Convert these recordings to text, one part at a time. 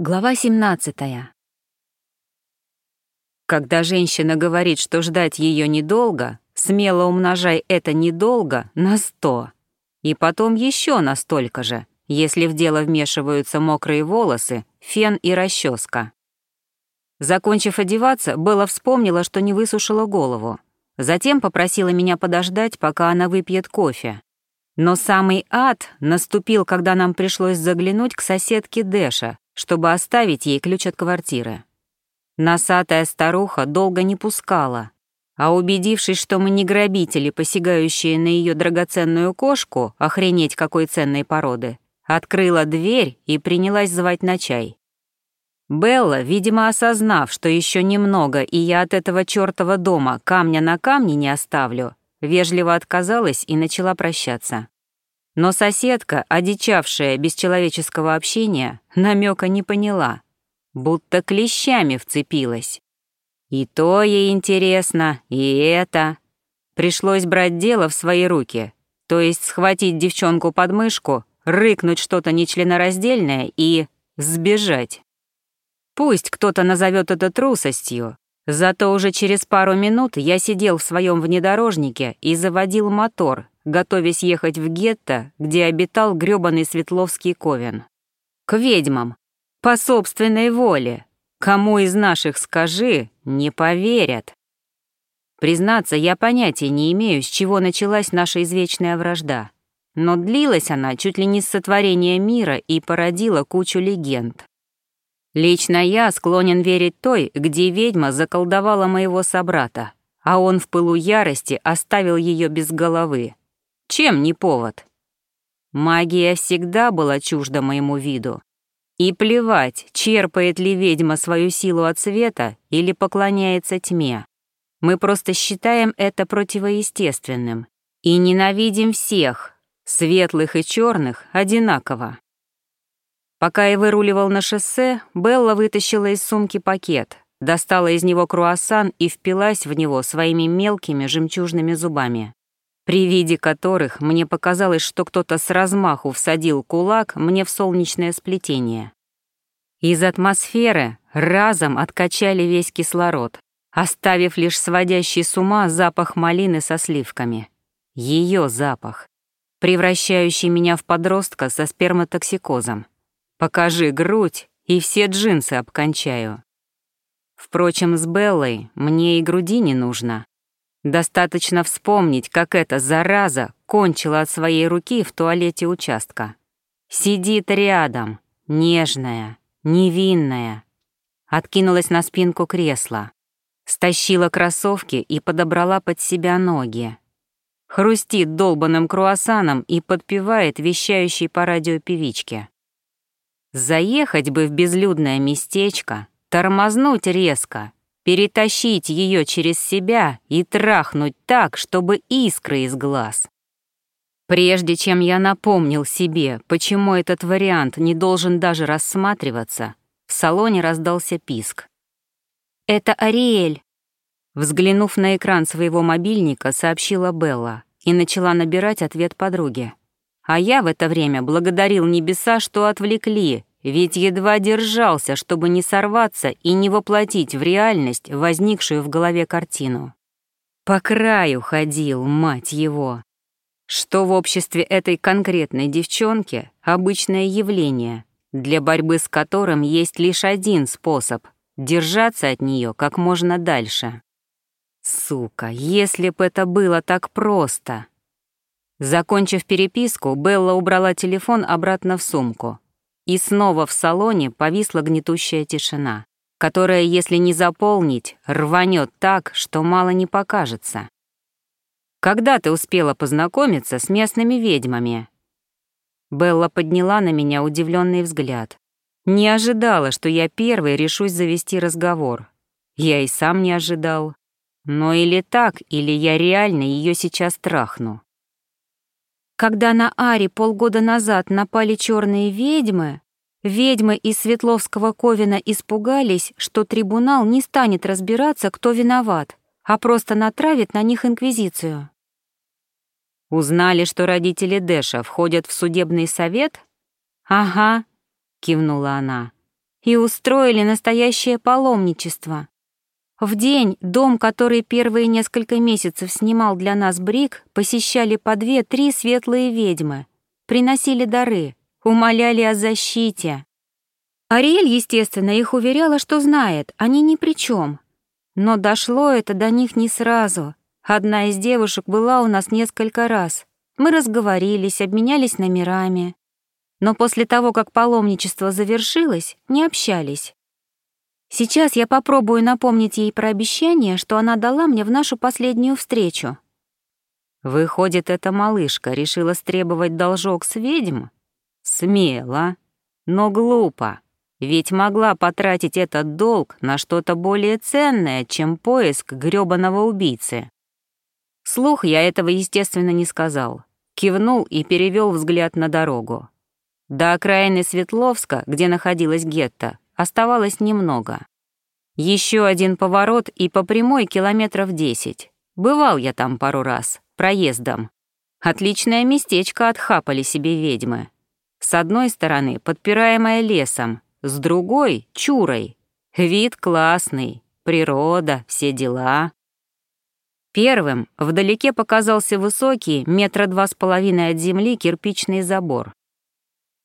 Глава 17. Когда женщина говорит, что ждать ее недолго, смело умножай это недолго на сто. И потом еще на столько же, если в дело вмешиваются мокрые волосы, фен и расческа. Закончив одеваться, Белла вспомнила, что не высушила голову. Затем попросила меня подождать, пока она выпьет кофе. Но самый ад наступил, когда нам пришлось заглянуть к соседке Дэша, чтобы оставить ей ключ от квартиры. Носатая старуха долго не пускала, а убедившись, что мы не грабители, посягающие на ее драгоценную кошку, охренеть какой ценной породы, открыла дверь и принялась звать на чай. Белла, видимо, осознав, что еще немного, и я от этого чёртова дома камня на камне не оставлю, вежливо отказалась и начала прощаться. Но соседка, одичавшая без человеческого общения, намека не поняла, будто клещами вцепилась. И то ей интересно, и это. Пришлось брать дело в свои руки, то есть схватить девчонку под мышку, рыкнуть что-то нечленораздельное и сбежать. Пусть кто-то назовет это трусостью, зато уже через пару минут я сидел в своем внедорожнике и заводил мотор, готовясь ехать в гетто, где обитал грёбаный Светловский ковен. К ведьмам. По собственной воле. Кому из наших скажи, не поверят. Признаться, я понятия не имею, с чего началась наша извечная вражда. Но длилась она чуть ли не с сотворения мира и породила кучу легенд. Лично я склонен верить той, где ведьма заколдовала моего собрата, а он в пылу ярости оставил ее без головы. Чем не повод? Магия всегда была чужда моему виду. И плевать, черпает ли ведьма свою силу от света или поклоняется тьме. Мы просто считаем это противоестественным и ненавидим всех, светлых и черных, одинаково. Пока я выруливал на шоссе, Белла вытащила из сумки пакет, достала из него круассан и впилась в него своими мелкими жемчужными зубами при виде которых мне показалось, что кто-то с размаху всадил кулак мне в солнечное сплетение. Из атмосферы разом откачали весь кислород, оставив лишь сводящий с ума запах малины со сливками. Ее запах, превращающий меня в подростка со сперматоксикозом. Покажи грудь, и все джинсы обкончаю. Впрочем, с Беллой мне и груди не нужно. Достаточно вспомнить, как эта зараза кончила от своей руки в туалете участка. Сидит рядом, нежная, невинная. Откинулась на спинку кресла, стащила кроссовки и подобрала под себя ноги. Хрустит долбанным круассаном и подпевает вещающей по радио певичке. Заехать бы в безлюдное местечко, тормознуть резко — перетащить ее через себя и трахнуть так, чтобы искры из глаз. Прежде чем я напомнил себе, почему этот вариант не должен даже рассматриваться, в салоне раздался писк. «Это Ариэль», — взглянув на экран своего мобильника, сообщила Белла и начала набирать ответ подруге. А я в это время благодарил небеса, что отвлекли, ведь едва держался, чтобы не сорваться и не воплотить в реальность возникшую в голове картину. По краю ходил, мать его. Что в обществе этой конкретной девчонки — обычное явление, для борьбы с которым есть лишь один способ — держаться от нее как можно дальше. Сука, если б это было так просто. Закончив переписку, Белла убрала телефон обратно в сумку, и снова в салоне повисла гнетущая тишина, которая, если не заполнить, рванет так, что мало не покажется. «Когда ты успела познакомиться с местными ведьмами?» Белла подняла на меня удивленный взгляд. Не ожидала, что я первой решусь завести разговор. Я и сам не ожидал. Но или так, или я реально ее сейчас трахну. Когда на Ари полгода назад напали черные ведьмы, ведьмы из Светловского Ковина испугались, что трибунал не станет разбираться, кто виноват, а просто натравит на них инквизицию. Узнали, что родители Дэша входят в судебный совет? Ага, кивнула она. и устроили настоящее паломничество. В день дом, который первые несколько месяцев снимал для нас Брик, посещали по две-три светлые ведьмы, приносили дары, умоляли о защите. Ариэль, естественно, их уверяла, что знает, они ни при чем. Но дошло это до них не сразу. Одна из девушек была у нас несколько раз. Мы разговорились, обменялись номерами. Но после того, как паломничество завершилось, не общались. Сейчас я попробую напомнить ей про обещание, что она дала мне в нашу последнюю встречу. Выходит, эта малышка решила стребовать должок с ведьм? Смело, но глупо. Ведь могла потратить этот долг на что-то более ценное, чем поиск грёбаного убийцы. Слух я этого, естественно, не сказал. Кивнул и перевел взгляд на дорогу. До окраины Светловска, где находилась гетто, оставалось немного. Еще один поворот и по прямой километров десять. Бывал я там пару раз, проездом. Отличное местечко отхапали себе ведьмы. С одной стороны, подпираемое лесом, с другой — чурой. Вид классный, природа, все дела. Первым вдалеке показался высокий, метра два с половиной от земли, кирпичный забор.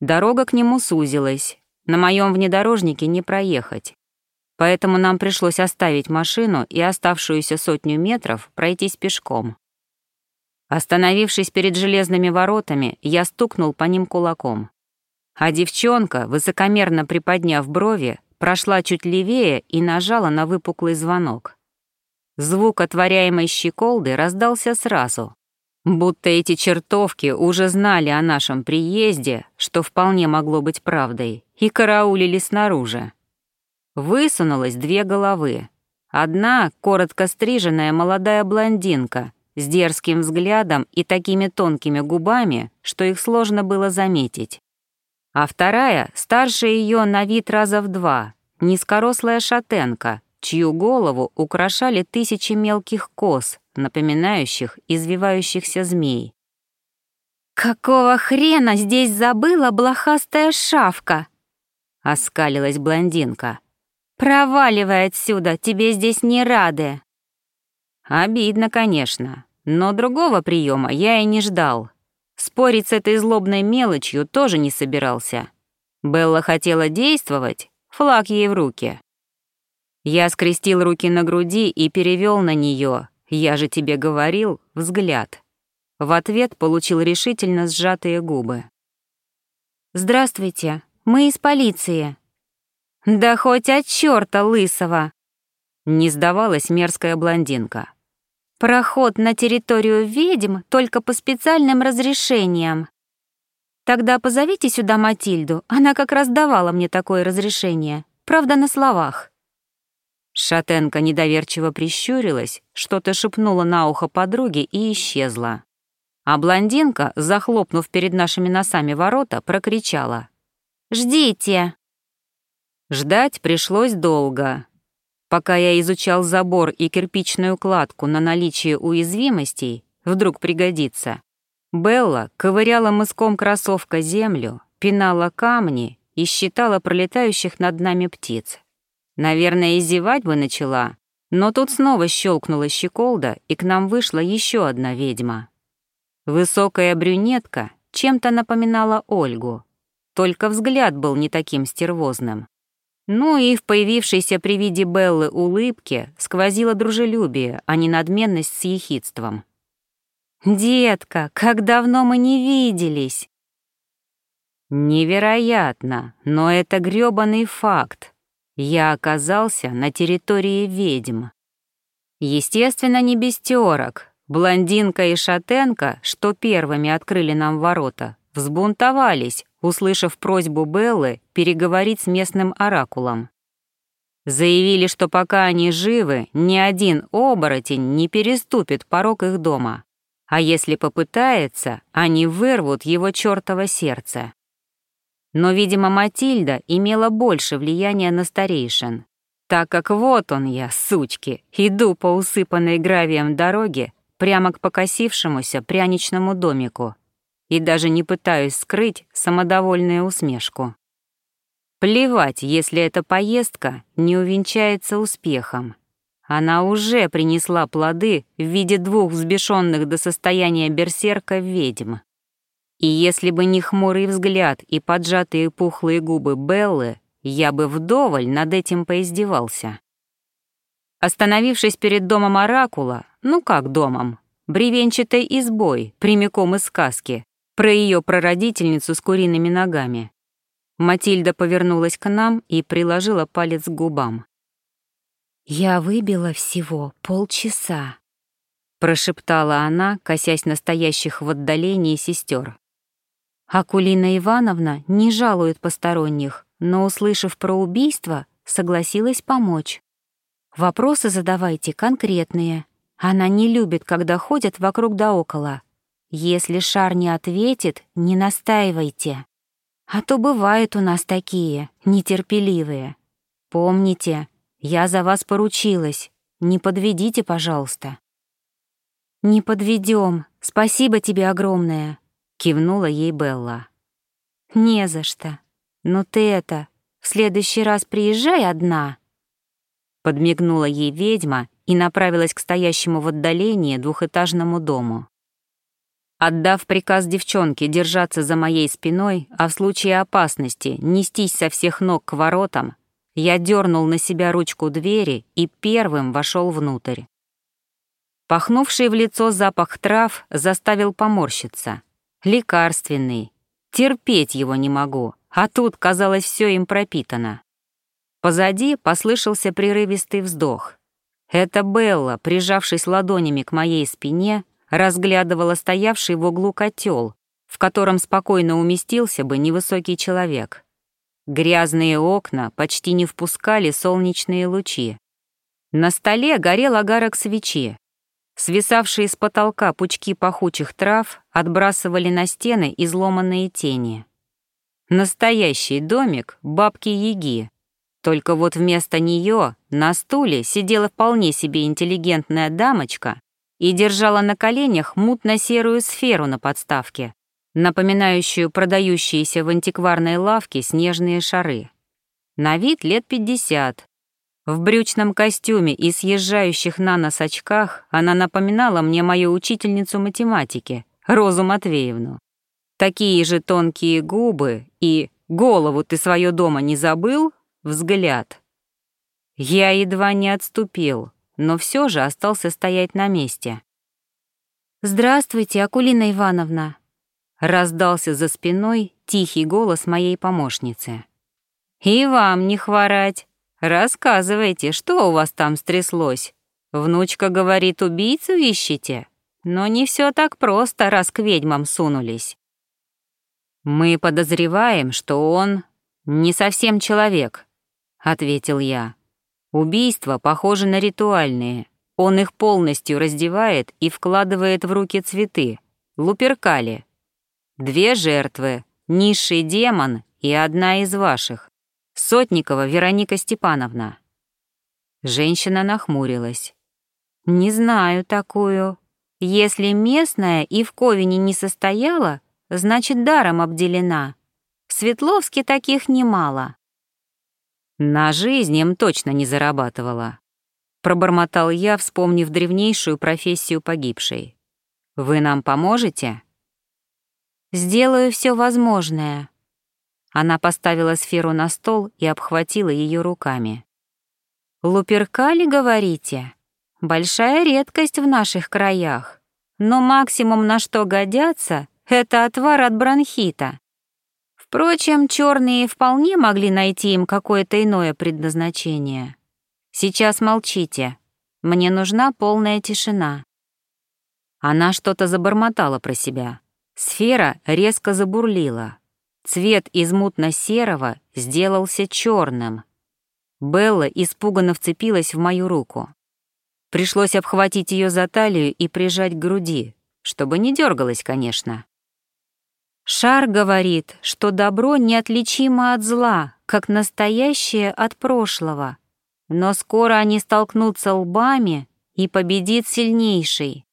Дорога к нему сузилась, на моем внедорожнике не проехать. Поэтому нам пришлось оставить машину и оставшуюся сотню метров пройтись пешком. Остановившись перед железными воротами, я стукнул по ним кулаком. А девчонка, высокомерно приподняв брови, прошла чуть левее и нажала на выпуклый звонок. Звук отворяемой щеколды раздался сразу. Будто эти чертовки уже знали о нашем приезде, что вполне могло быть правдой, и караулили снаружи. Высунулось две головы. Одна — коротко стриженная молодая блондинка с дерзким взглядом и такими тонкими губами, что их сложно было заметить. А вторая — старше ее на вид раза в два, низкорослая шатенка, чью голову украшали тысячи мелких кос, напоминающих извивающихся змей. «Какого хрена здесь забыла блохастая шавка?» — оскалилась блондинка. «Проваливай отсюда, тебе здесь не рады». Обидно, конечно, но другого приема я и не ждал. Спорить с этой злобной мелочью тоже не собирался. Белла хотела действовать, флаг ей в руки. Я скрестил руки на груди и перевел на нее, я же тебе говорил, взгляд. В ответ получил решительно сжатые губы. «Здравствуйте, мы из полиции». «Да хоть от чёрта лысого!» Не сдавалась мерзкая блондинка. «Проход на территорию ведьм только по специальным разрешениям». «Тогда позовите сюда Матильду, она как раз давала мне такое разрешение, правда, на словах». Шатенка недоверчиво прищурилась, что-то шепнула на ухо подруге и исчезла. А блондинка, захлопнув перед нашими носами ворота, прокричала. «Ждите!» Ждать пришлось долго. Пока я изучал забор и кирпичную кладку на наличие уязвимостей, вдруг пригодится, Белла ковыряла мыском кроссовка землю, пинала камни и считала пролетающих над нами птиц. Наверное, изевать бы начала, но тут снова щелкнула щеколда, и к нам вышла еще одна ведьма. Высокая брюнетка чем-то напоминала Ольгу, только взгляд был не таким стервозным. Ну и в появившейся при виде Беллы улыбке сквозило дружелюбие, а не надменность с ехидством. «Детка, как давно мы не виделись!» «Невероятно, но это грёбаный факт», я оказался на территории ведьм. Естественно, не без терок. Блондинка и шатенка, что первыми открыли нам ворота, взбунтовались, услышав просьбу Беллы переговорить с местным оракулом. Заявили, что пока они живы, ни один оборотень не переступит порог их дома, а если попытается, они вырвут его чёртово сердце. Но, видимо, Матильда имела больше влияния на старейшин, так как вот он я, сучки, иду по усыпанной гравием дороге прямо к покосившемуся пряничному домику и даже не пытаюсь скрыть самодовольную усмешку. Плевать, если эта поездка не увенчается успехом. Она уже принесла плоды в виде двух взбешенных до состояния берсерка ведьм. И если бы не хмурый взгляд и поджатые пухлые губы Беллы, я бы вдоволь над этим поиздевался. Остановившись перед домом Оракула, ну как домом, бревенчатой избой, прямиком из сказки, про ее прародительницу с куриными ногами, Матильда повернулась к нам и приложила палец к губам. «Я выбила всего полчаса», — прошептала она, косясь настоящих в отдалении сестер. Акулина Ивановна не жалует посторонних, но, услышав про убийство, согласилась помочь. Вопросы задавайте конкретные. Она не любит, когда ходят вокруг да около. Если шар не ответит, не настаивайте. А то бывают у нас такие, нетерпеливые. Помните, я за вас поручилась. Не подведите, пожалуйста. Не подведем. Спасибо тебе огромное кивнула ей Белла. Не за что. Но ты это, в следующий раз приезжай одна. Подмигнула ей ведьма и направилась к стоящему в отдалении двухэтажному дому. Отдав приказ девчонке держаться за моей спиной, а в случае опасности нестись со всех ног к воротам, я дернул на себя ручку двери и первым вошел внутрь. Пахнувший в лицо запах трав заставил поморщиться лекарственный. Терпеть его не могу, а тут, казалось, все им пропитано. Позади послышался прерывистый вздох. Это Белла, прижавшись ладонями к моей спине, разглядывала стоявший в углу котел, в котором спокойно уместился бы невысокий человек. Грязные окна почти не впускали солнечные лучи. На столе горел огарок свечи, Свисавшие с потолка пучки пахучих трав отбрасывали на стены изломанные тени. Настоящий домик бабки-яги. Только вот вместо нее на стуле сидела вполне себе интеллигентная дамочка и держала на коленях мутно-серую сферу на подставке, напоминающую продающиеся в антикварной лавке снежные шары. На вид лет пятьдесят, в брючном костюме и съезжающих на нос очках она напоминала мне мою учительницу математики, Розу Матвеевну. Такие же тонкие губы и «голову ты свое дома не забыл?» взгляд. Я едва не отступил, но все же остался стоять на месте. «Здравствуйте, Акулина Ивановна!» Раздался за спиной тихий голос моей помощницы. «И вам не хворать!» «Рассказывайте, что у вас там стряслось? Внучка говорит, убийцу ищете? Но не все так просто, раз к ведьмам сунулись». «Мы подозреваем, что он не совсем человек», — ответил я. «Убийства похожи на ритуальные. Он их полностью раздевает и вкладывает в руки цветы, луперкали. Две жертвы, низший демон и одна из ваших. Сотникова Вероника Степановна. Женщина нахмурилась. «Не знаю такую. Если местная и в Ковине не состояла, значит, даром обделена. В Светловске таких немало». «На жизнь им точно не зарабатывала», — пробормотал я, вспомнив древнейшую профессию погибшей. «Вы нам поможете?» «Сделаю все возможное», она поставила сферу на стол и обхватила ее руками. «Луперкали, говорите? Большая редкость в наших краях. Но максимум, на что годятся, это отвар от бронхита. Впрочем, черные вполне могли найти им какое-то иное предназначение. Сейчас молчите. Мне нужна полная тишина». Она что-то забормотала про себя. Сфера резко забурлила. Цвет из мутно-серого сделался черным. Белла испуганно вцепилась в мою руку. Пришлось обхватить ее за талию и прижать к груди, чтобы не дергалась, конечно. Шар говорит, что добро неотличимо от зла, как настоящее от прошлого. Но скоро они столкнутся лбами, и победит сильнейший.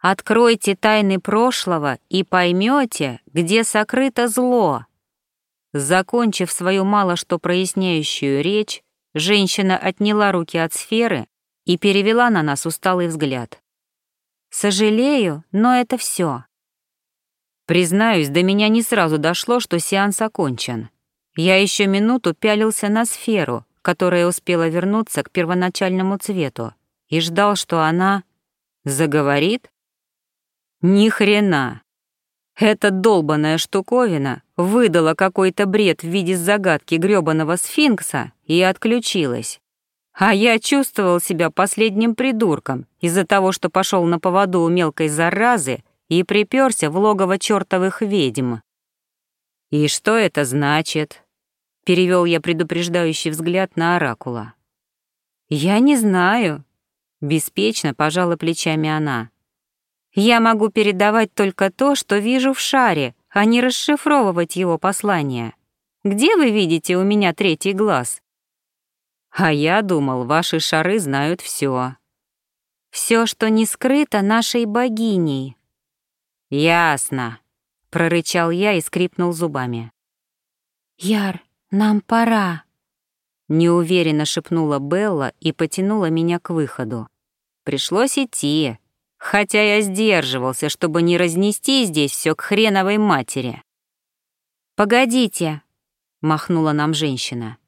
Откройте тайны прошлого и поймете, где сокрыто зло. Закончив свою мало что проясняющую речь, женщина отняла руки от сферы и перевела на нас усталый взгляд. «Сожалею, но это все. Признаюсь, до меня не сразу дошло, что сеанс окончен. Я еще минуту пялился на сферу, которая успела вернуться к первоначальному цвету, и ждал, что она заговорит. Ни хрена. Эта долбаная штуковина выдала какой-то бред в виде загадки грёбаного сфинкса и отключилась. А я чувствовал себя последним придурком из-за того, что пошел на поводу у мелкой заразы и приперся в логово чертовых ведьм. «И что это значит?» — перевел я предупреждающий взгляд на Оракула. «Я не знаю», — беспечно пожала плечами она. «Я могу передавать только то, что вижу в шаре, а не расшифровывать его послание. Где вы видите у меня третий глаз?» «А я думал, ваши шары знают все. Все, что не скрыто нашей богиней», «Ясно», — прорычал я и скрипнул зубами. «Яр, нам пора», — неуверенно шепнула Белла и потянула меня к выходу. Пришлось идти, хотя я сдерживался, чтобы не разнести здесь все к хреновой матери. «Погодите», — махнула нам женщина.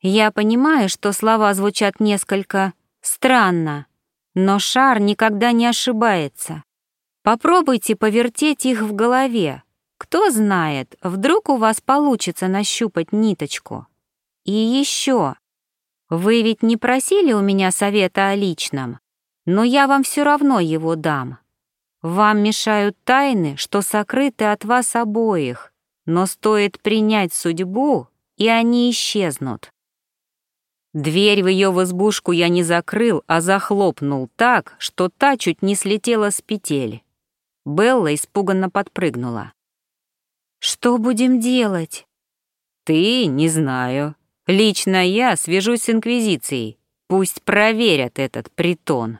«Я понимаю, что слова звучат несколько странно, но шар никогда не ошибается. Попробуйте повертеть их в голове. Кто знает, вдруг у вас получится нащупать ниточку. И еще. Вы ведь не просили у меня совета о личном, но я вам все равно его дам. Вам мешают тайны, что сокрыты от вас обоих, но стоит принять судьбу, и они исчезнут. Дверь в ее в избушку я не закрыл, а захлопнул так, что та чуть не слетела с петель. Белла испуганно подпрыгнула. «Что будем делать?» «Ты? Не знаю. Лично я свяжусь с Инквизицией. Пусть проверят этот притон».